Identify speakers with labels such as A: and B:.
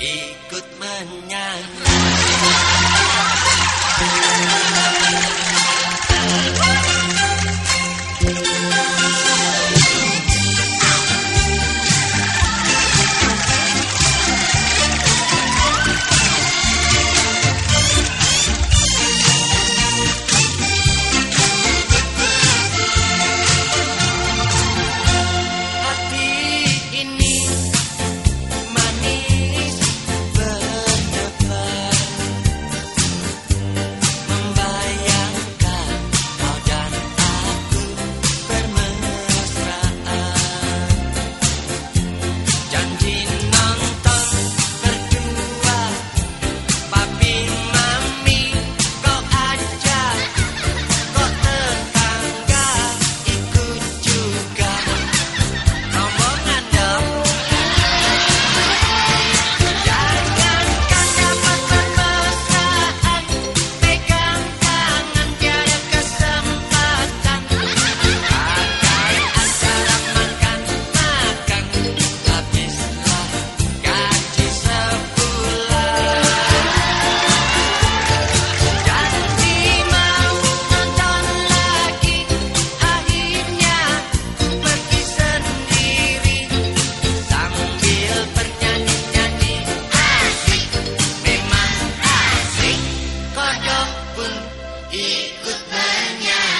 A: ikut menyanyi. Kadang pun ikut menyanyi